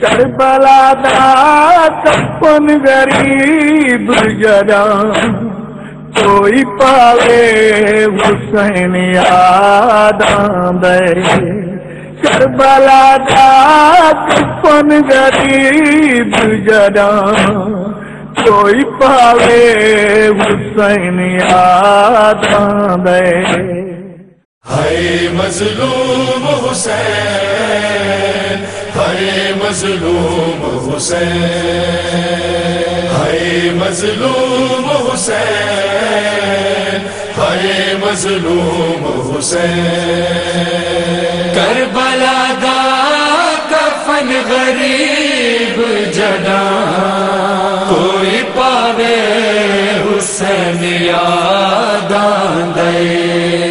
کربلا دا کپن غریب جرا کوئی پاوے حسین یاد دے۔ کربلا دا کپن غریب جرا کوئی پاوے حسین یاد دے۔ ہائے مظلوم حسین ہائے مظلوم حسین ہائے مظلوم حسین ہائے مظلوم حسین۔ کربلا دا کفن غریب جدا کوئی پاوے حسین یاد دے۔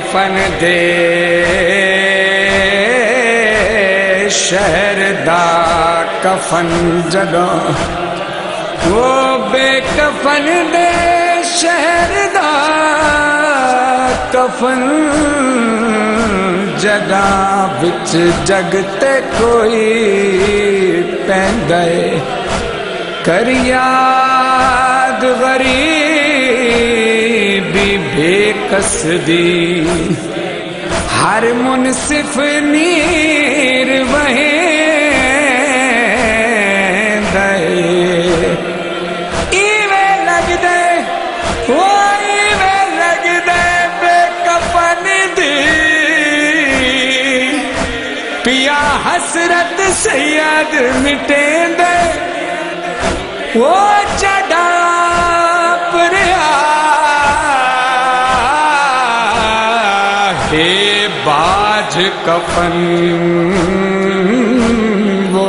کفن دے شہر دا کفن جدو۔ وہ بے کفن دے شہر دا کفن جگہ بچ جگتے کوئی پہندے کر یاد غریبی بے قصدی۔ ہر منصف نیر وہیں دے ایوے لگ دے وہ ایوے لگ دے بے دی پیا حسرت سید مٹیں دے۔ وہ چڑا آج کفن وہ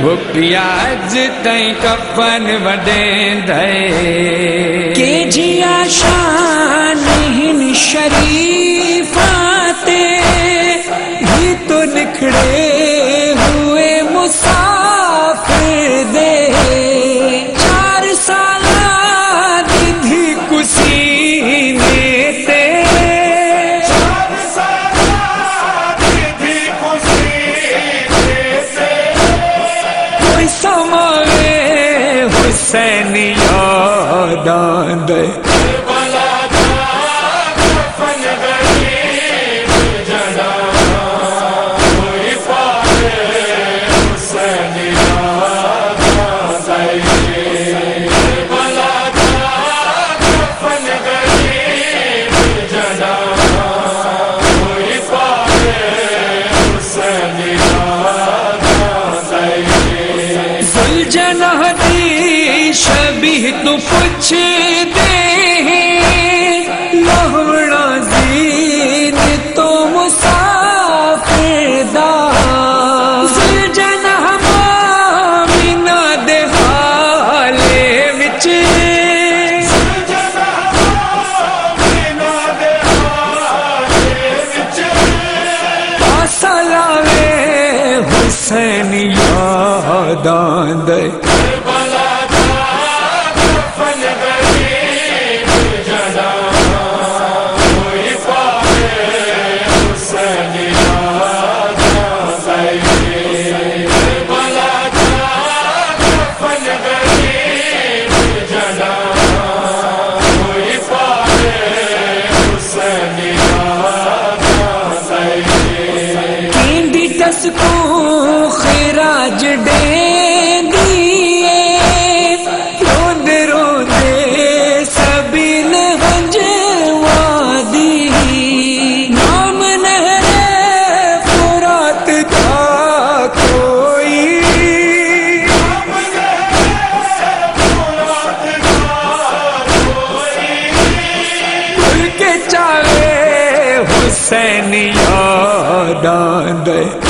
وہ پیاز تئی کفن وڈیں دے کہ جیا شان ہن حسین یاد دے داند حسین یاد دے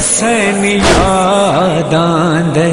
حسن یادان دے